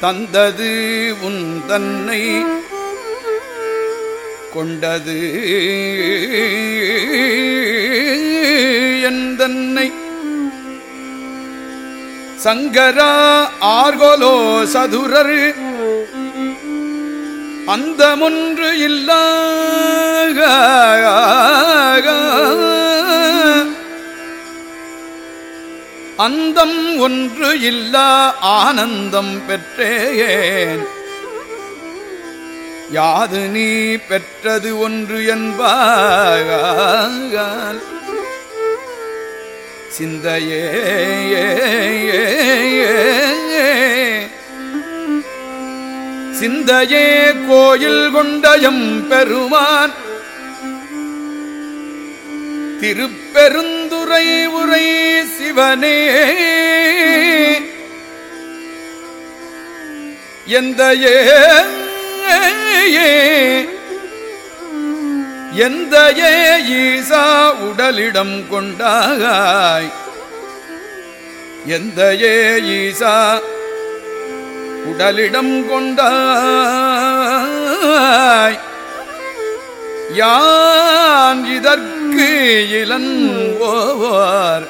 தந்தது உன் தன்னை கொண்டது. என் தன்னை சங்கரா ஆர்கோலோ சதுரர். அந்த முன்று இல்லாக அந்தம் ஒன்று இல்லா ஆனந்தம் பெற்றேன் யாது நீ பெற்றது ஒன்று என்பால் சிந்தையே சிந்தையே கோயில் கொண்டயம் பெருமான் திருப்பெருந்த உரை உரை சிவனே. எந்த எந்த ஈசா உடலிடம் கொண்டாய் எந்த ஈசா உடலிடம் கொண்டாய். யான் இளன் இளன்வோர்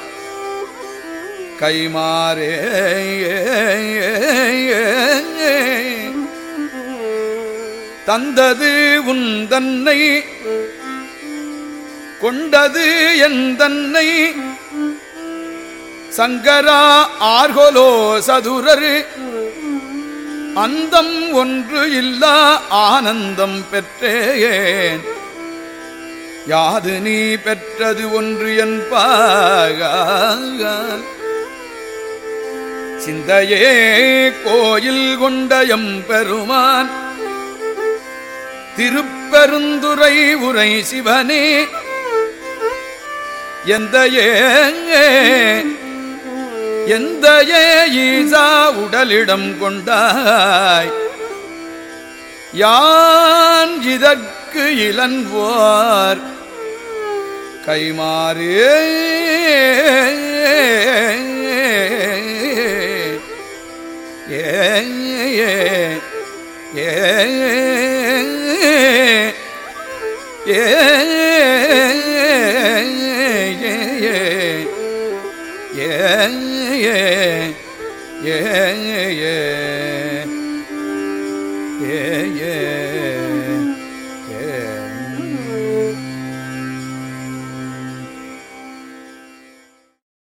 கைமாறே தந்தது உன் தன்னை கொண்டது என் தன்னை. சங்கரா ஆர்கோலோ சதுரரு அந்தம் ஒன்று இல்லா ஆனந்தம் பெற்றேன். யாது நீ பெற்றது ஒன்று என் என்பாகால் சிந்தையே கோயில் கொண்டயம் பெருமான் திருப்பெருந்துரை உரை சிவனே எந்த எந்த ஈசா உடலிடம் கொண்டாய். யான் இதற்கு இளன்வார் கைமாறு ஏ ஏ ஏ ஏ